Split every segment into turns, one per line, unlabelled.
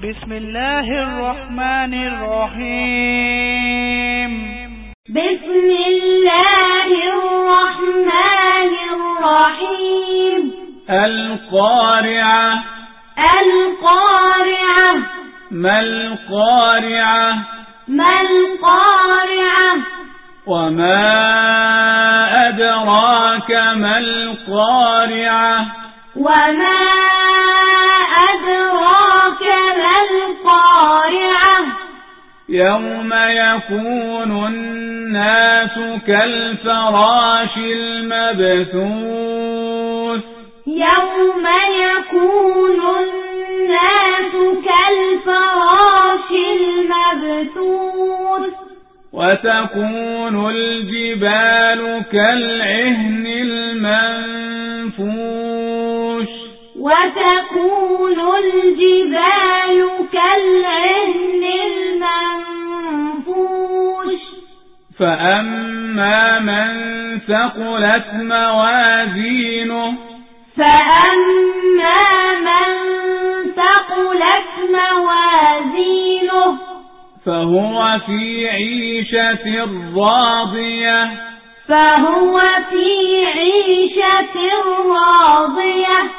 بسم الله الرحمن الرحيم.
بسم الله الرحمن الرحيم.
القارعة.
القارعة.
ما القارعة؟
ما القارعة؟
وما أدراك ما القارعة؟
وما
يوم يكون الناس كالفراش المبثوث
يوم يكون الناس كالفراش المبثوث
وتكون الجبال كالعهن المنفوش
وتكون الجبال كالعهن
فأما من ثقلت موازينه
فأما من ثقلت موازينه
فهو في عيشة راضية
فهو في عيشة راضية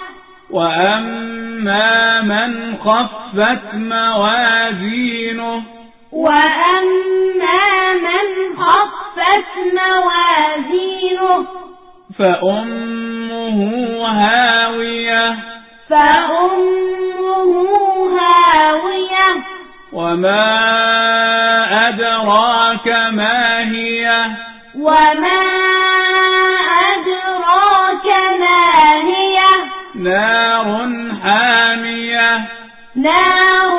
وأما من خفت موازينه
وأما
فأمه هاوية.
فأمه هاوية.
وما أدراك ما هي؟
وما أدراك ما هي؟
نار حامية.
نار